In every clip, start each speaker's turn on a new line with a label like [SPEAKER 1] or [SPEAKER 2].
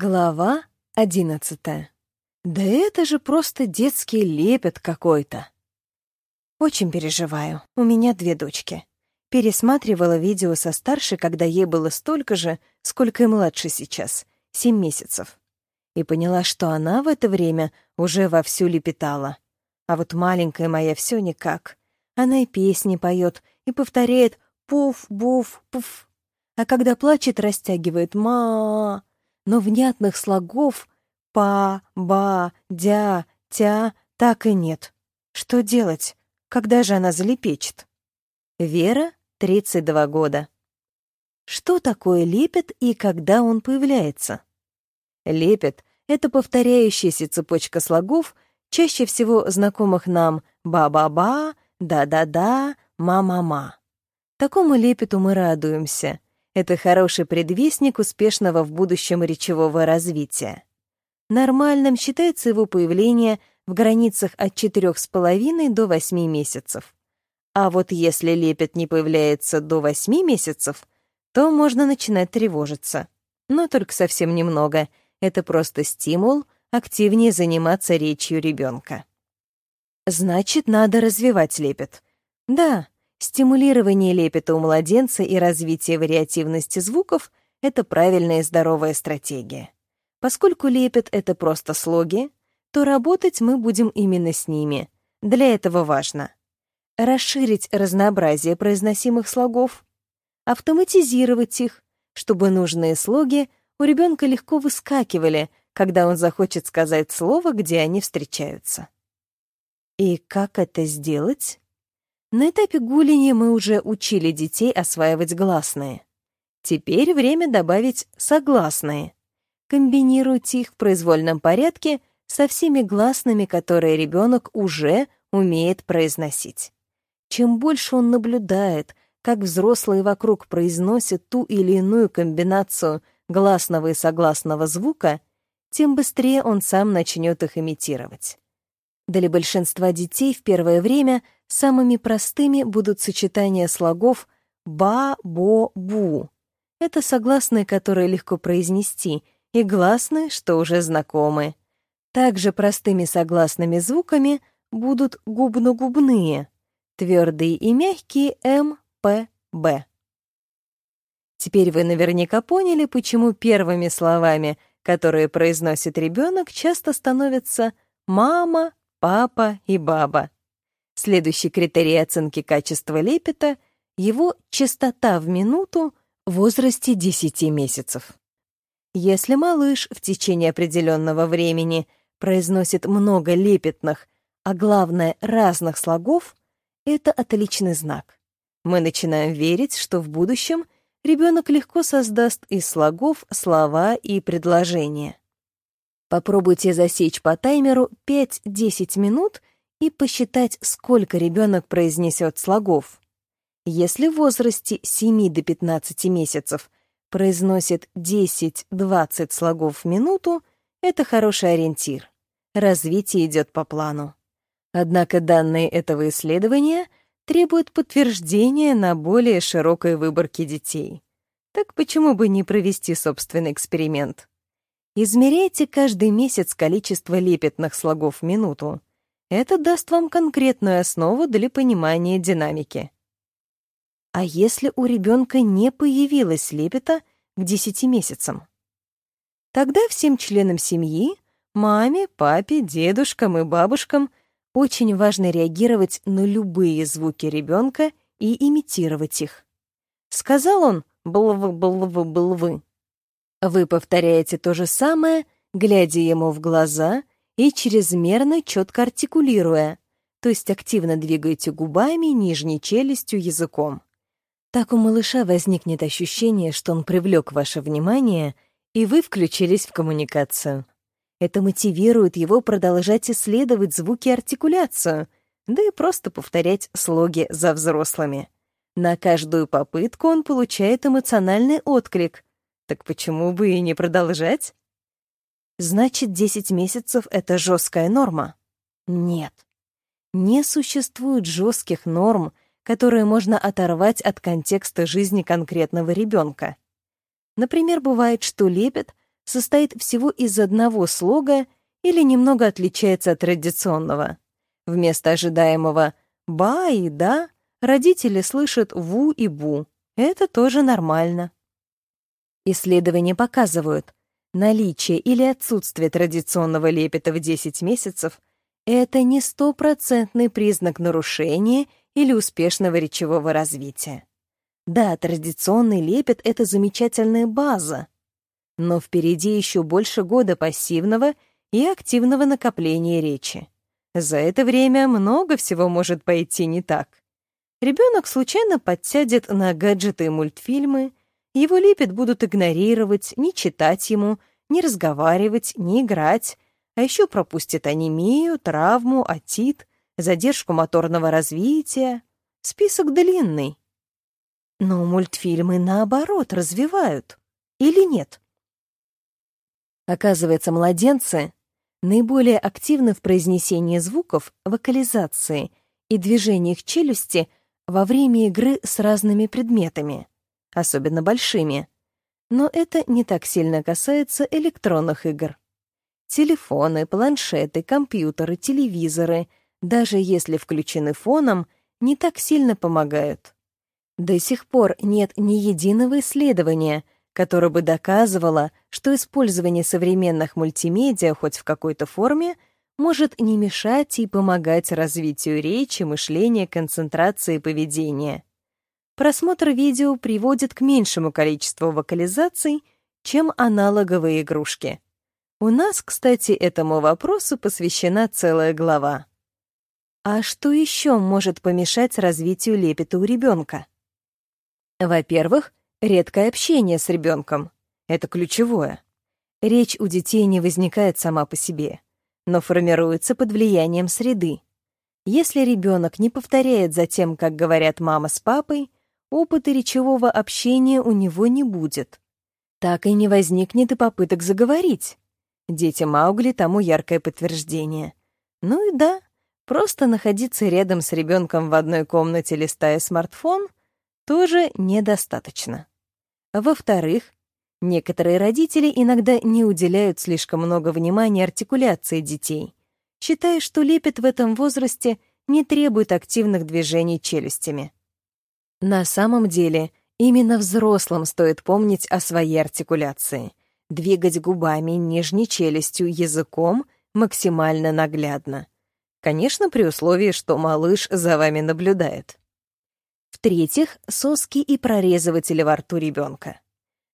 [SPEAKER 1] Глава одиннадцатая. Да это же просто детский лепет какой-то. Очень переживаю. У меня две дочки. Пересматривала видео со старшей, когда ей было столько же, сколько и младше сейчас, семь месяцев. И поняла, что она в это время уже вовсю лепетала. А вот маленькая моя все никак. Она и песни поет, и повторяет «пуф, буф, пуф». А когда плачет, растягивает «ма», но внятных слогов «па», «ба», «дя», «тя» так и нет. Что делать? Когда же она залепечет? Вера, 32 года. Что такое лепет и когда он появляется? Лепет — это повторяющаяся цепочка слогов, чаще всего знакомых нам «ба-ба-ба», «да-да-да», «ма-ма-ма». Такому лепету мы радуемся. Это хороший предвестник успешного в будущем речевого развития. Нормальным считается его появление в границах от 4,5 до 8 месяцев. А вот если лепет не появляется до 8 месяцев, то можно начинать тревожиться. Но только совсем немного. Это просто стимул активнее заниматься речью ребенка. Значит, надо развивать лепет. Да, стимулирование лепета у младенца и развитие вариативности звуков — это правильная и здоровая стратегия. Поскольку лепет — это просто слоги, то работать мы будем именно с ними. Для этого важно расширить разнообразие произносимых слогов, автоматизировать их, чтобы нужные слоги у ребенка легко выскакивали, когда он захочет сказать слово, где они встречаются. И как это сделать? На этапе гуления мы уже учили детей осваивать гласные. Теперь время добавить согласные. Комбинируйте их в произвольном порядке со всеми гласными, которые ребенок уже умеет произносить. Чем больше он наблюдает, как взрослые вокруг произносят ту или иную комбинацию гласного и согласного звука, тем быстрее он сам начнет их имитировать. Для большинства детей в первое время самыми простыми будут сочетания слогов «ба», «бо», «бу». Это согласные, которые легко произнести, и гласные, что уже знакомы. Также простыми согласными звуками будут губно-губные, твердые и мягкие М, П, Б. Теперь вы наверняка поняли, почему первыми словами, которые произносит ребенок, часто становятся «мама», «папа» и «баба». Следующий критерий оценки качества лепета — его частота в минуту в возрасте 10 месяцев. Если малыш в течение определенного времени произносит много лепетных, а главное — разных слогов, это отличный знак. Мы начинаем верить, что в будущем ребенок легко создаст из слогов слова и предложения. Попробуйте засечь по таймеру 5-10 минут и посчитать, сколько ребенок произнесет слогов. Если в возрасте 7 до 15 месяцев произносит 10-20 слогов в минуту, это хороший ориентир. Развитие идет по плану. Однако данные этого исследования требуют подтверждения на более широкой выборке детей. Так почему бы не провести собственный эксперимент? Измеряйте каждый месяц количество лепетных слогов в минуту. Это даст вам конкретную основу для понимания динамики. А если у ребенка не появилось лепета к 10 месяцам? Тогда всем членам семьи, маме, папе, дедушкам и бабушкам очень важно реагировать на любые звуки ребенка и имитировать их. Сказал он «блв-блв-блвы». Вы повторяете то же самое, глядя ему в глаза и чрезмерно четко артикулируя, то есть активно двигаете губами, нижней челюстью, языком. Так у малыша возникнет ощущение, что он привлек ваше внимание, и вы включились в коммуникацию. Это мотивирует его продолжать исследовать звуки артикуляцию, да и просто повторять слоги за взрослыми. На каждую попытку он получает эмоциональный отклик. Так почему бы и не продолжать? Значит, 10 месяцев — это жесткая норма? Нет. Не существует жестких норм, которые можно оторвать от контекста жизни конкретного ребенка. Например, бывает, что лепет состоит всего из одного слога или немного отличается от традиционного. Вместо ожидаемого «ба» и «да» родители слышат «ву» и «бу». Это тоже нормально. Исследования показывают, наличие или отсутствие традиционного лепета в 10 месяцев — это не стопроцентный признак нарушения или успешного речевого развития. Да, традиционный лепет — это замечательная база, но впереди еще больше года пассивного и активного накопления речи. За это время много всего может пойти не так. Ребенок случайно подсядет на гаджеты и мультфильмы, его лепет будут игнорировать, не читать ему, не разговаривать, не играть, а еще пропустит анемию, травму, отит, задержку моторного развития. Список длинный. Но мультфильмы, наоборот, развивают. Или нет? Оказывается, младенцы наиболее активны в произнесении звуков, вокализации и движениях челюсти во время игры с разными предметами, особенно большими. Но это не так сильно касается электронных игр. Телефоны, планшеты, компьютеры, телевизоры, даже если включены фоном, не так сильно помогают. До сих пор нет ни единого исследования, которое бы доказывало, что использование современных мультимедиа хоть в какой-то форме может не мешать и помогать развитию речи, мышления, концентрации и поведения. Просмотр видео приводит к меньшему количеству вокализаций, чем аналоговые игрушки. У нас, кстати, этому вопросу посвящена целая глава. А что еще может помешать развитию лепета у ребенка? Во-первых, редкое общение с ребенком. Это ключевое. Речь у детей не возникает сама по себе, но формируется под влиянием среды. Если ребенок не повторяет за тем, как говорят мама с папой, опыта речевого общения у него не будет. Так и не возникнет и попыток заговорить. Дети Маугли тому яркое подтверждение. Ну и да, просто находиться рядом с ребенком в одной комнате, листая смартфон, тоже недостаточно. Во-вторых, некоторые родители иногда не уделяют слишком много внимания артикуляции детей, считая, что лепет в этом возрасте не требует активных движений челюстями. На самом деле, именно взрослым стоит помнить о своей артикуляции, двигать губами, нижней челюстью, языком максимально наглядно. Конечно, при условии, что малыш за вами наблюдает. В-третьих, соски и прорезыватели во рту ребенка.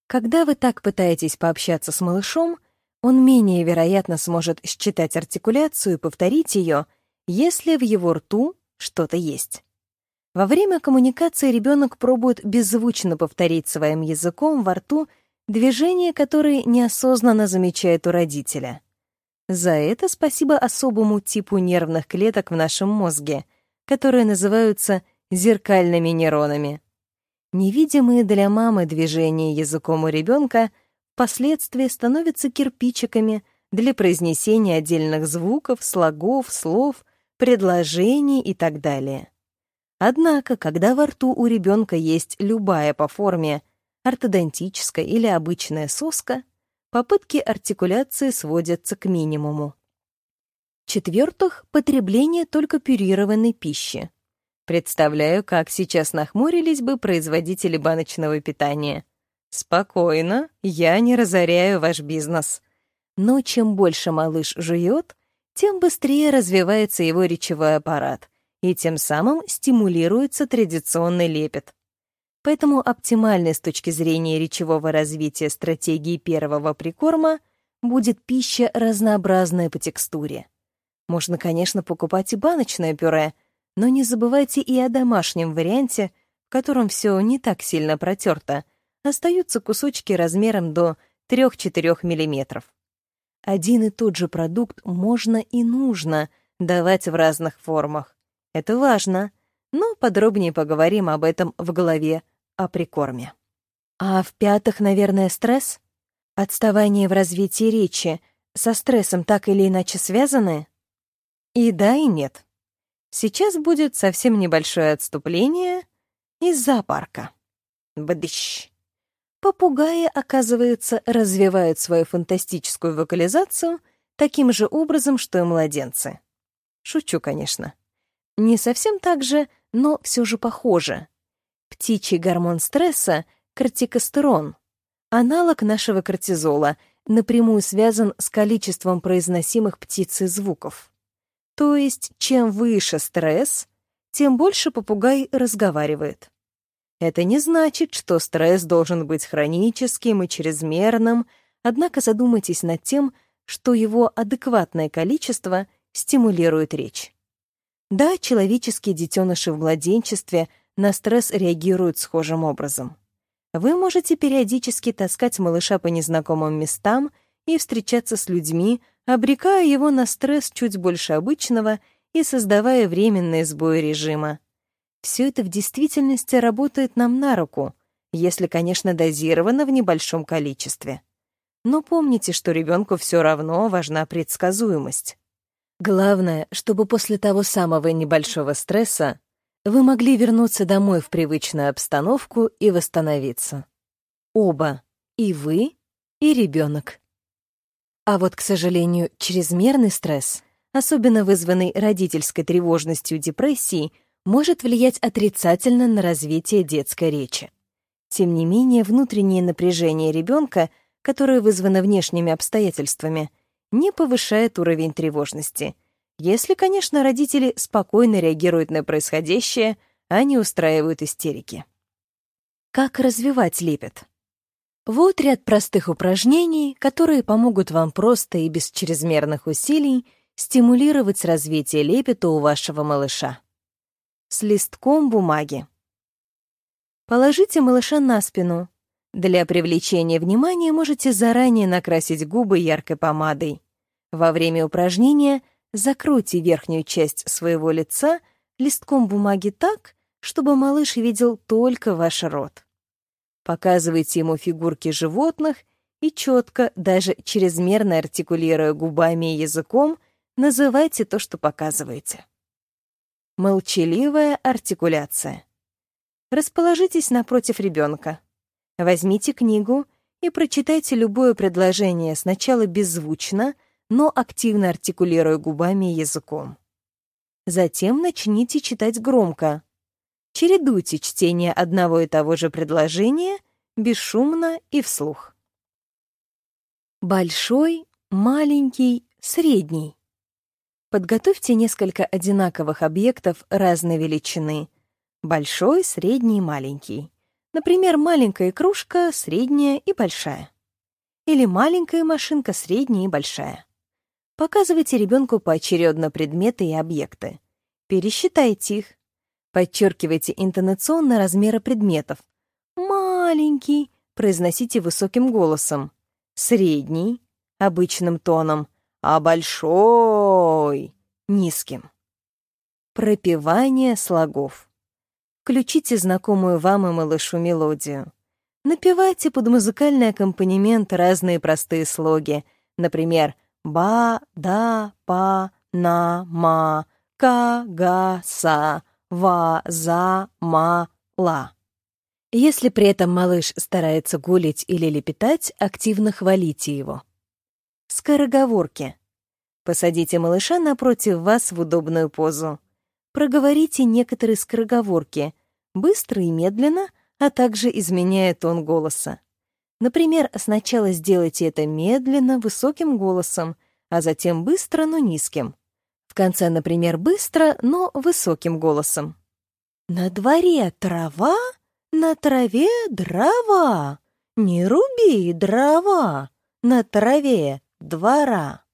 [SPEAKER 1] Когда вы так пытаетесь пообщаться с малышом, он менее вероятно сможет считать артикуляцию и повторить ее, если в его рту что-то есть. Во время коммуникации ребенок пробует беззвучно повторить своим языком во рту движения, которые неосознанно замечает у родителя. За это спасибо особому типу нервных клеток в нашем мозге, которые называются зеркальными нейронами. Невидимые для мамы движения языком у ребенка впоследствии становятся кирпичиками для произнесения отдельных звуков, слогов, слов, предложений и так далее. Однако, когда во рту у ребенка есть любая по форме ортодонтическая или обычная соска, попытки артикуляции сводятся к минимуму. В-четвертых, потребление только пюрированной пищи. Представляю, как сейчас нахмурились бы производители баночного питания. Спокойно, я не разоряю ваш бизнес. Но чем больше малыш жует, тем быстрее развивается его речевой аппарат, и тем самым стимулируется традиционный лепет. Поэтому оптимальной с точки зрения речевого развития стратегии первого прикорма будет пища разнообразная по текстуре. Можно, конечно, покупать и баночное пюре — но не забывайте и о домашнем варианте, в котором все не так сильно протерто, остаются кусочки размером до 3-4 мм. Один и тот же продукт можно и нужно давать в разных формах. Это важно, но подробнее поговорим об этом в голове о прикорме. А в-пятых, наверное, стресс? Отставание в развитии речи со стрессом так или иначе связаны? И да, и нет. Сейчас будет совсем небольшое отступление из зоопарка. Бдыщ. Попугаи, оказывается, развивают свою фантастическую вокализацию таким же образом, что и младенцы. Шучу, конечно. Не совсем так же, но все же похоже. Птичий гормон стресса — кортикостерон, аналог нашего кортизола, напрямую связан с количеством произносимых птицей звуков. То есть, чем выше стресс, тем больше попугай разговаривает. Это не значит, что стресс должен быть хроническим и чрезмерным, однако задумайтесь над тем, что его адекватное количество стимулирует речь. Да, человеческие детеныши в младенчестве на стресс реагируют схожим образом. Вы можете периодически таскать малыша по незнакомым местам и встречаться с людьми, обрекая его на стресс чуть больше обычного и создавая временные сбои режима. Все это в действительности работает нам на руку, если, конечно, дозировано в небольшом количестве. Но помните, что ребенку все равно важна предсказуемость. Главное, чтобы после того самого небольшого стресса вы могли вернуться домой в привычную обстановку и восстановиться. Оба, и вы, и ребенок. А вот, к сожалению, чрезмерный стресс, особенно вызванный родительской тревожностью и депрессией, может влиять отрицательно на развитие детской речи. Тем не менее, внутреннее напряжение ребенка, которое вызвано внешними обстоятельствами, не повышает уровень тревожности, если, конечно, родители спокойно реагируют на происходящее, а не устраивают истерики. Как развивать лепет? Вот ряд простых упражнений, которые помогут вам просто и без чрезмерных усилий стимулировать развитие лепета у вашего малыша с листком бумаги. Положите малыша на спину. Для привлечения внимания можете заранее накрасить губы яркой помадой. Во время упражнения закройте верхнюю часть своего лица листком бумаги так, чтобы малыш видел только ваш рот. Показывайте ему фигурки животных и четко, даже чрезмерно артикулируя губами и языком, называйте то, что показываете. Молчаливая артикуляция. Расположитесь напротив ребенка. Возьмите книгу и прочитайте любое предложение сначала беззвучно, но активно артикулируя губами и языком. Затем начните читать громко. Чередуйте чтение одного и того же предложения бесшумно и вслух. Большой, маленький, средний. Подготовьте несколько одинаковых объектов разной величины. Большой, средний, маленький. Например, маленькая кружка, средняя и большая. Или маленькая машинка, средняя и большая. Показывайте ребенку поочередно предметы и объекты. Пересчитайте их. Подчеркивайте интонационно размеры предметов. «Маленький» произносите высоким голосом. «Средний» — обычным тоном а большой — низким. Пропевание слогов. Включите знакомую вам и малышу мелодию. Напевайте под музыкальный аккомпанемент разные простые слоги, например, ба, да, па, на, ма, ка, га, са, ва, за, ма, ла. Если при этом малыш старается гулить или лепетать, активно хвалите его. Скороговорки. Посадите малыша напротив вас в удобную позу. Проговорите некоторые скороговорки, быстро и медленно, а также изменяя тон голоса. Например, сначала сделайте это медленно, высоким голосом, а затем быстро, но низким. В конце, например, быстро, но высоким голосом. «На дворе трава, на траве дрова, не руби дрова, на траве двора.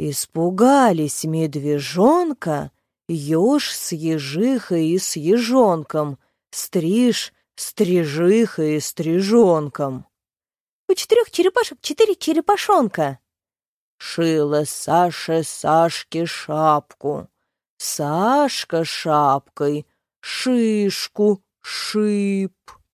[SPEAKER 1] Испугались медвежонка, еж с ежихой и с ежонком, стриж, стрижиха и стрижонком. У четырех черепашек четыре черепашонка. Шила Саша Сашке шапку, Сашка шапкой шишку шип.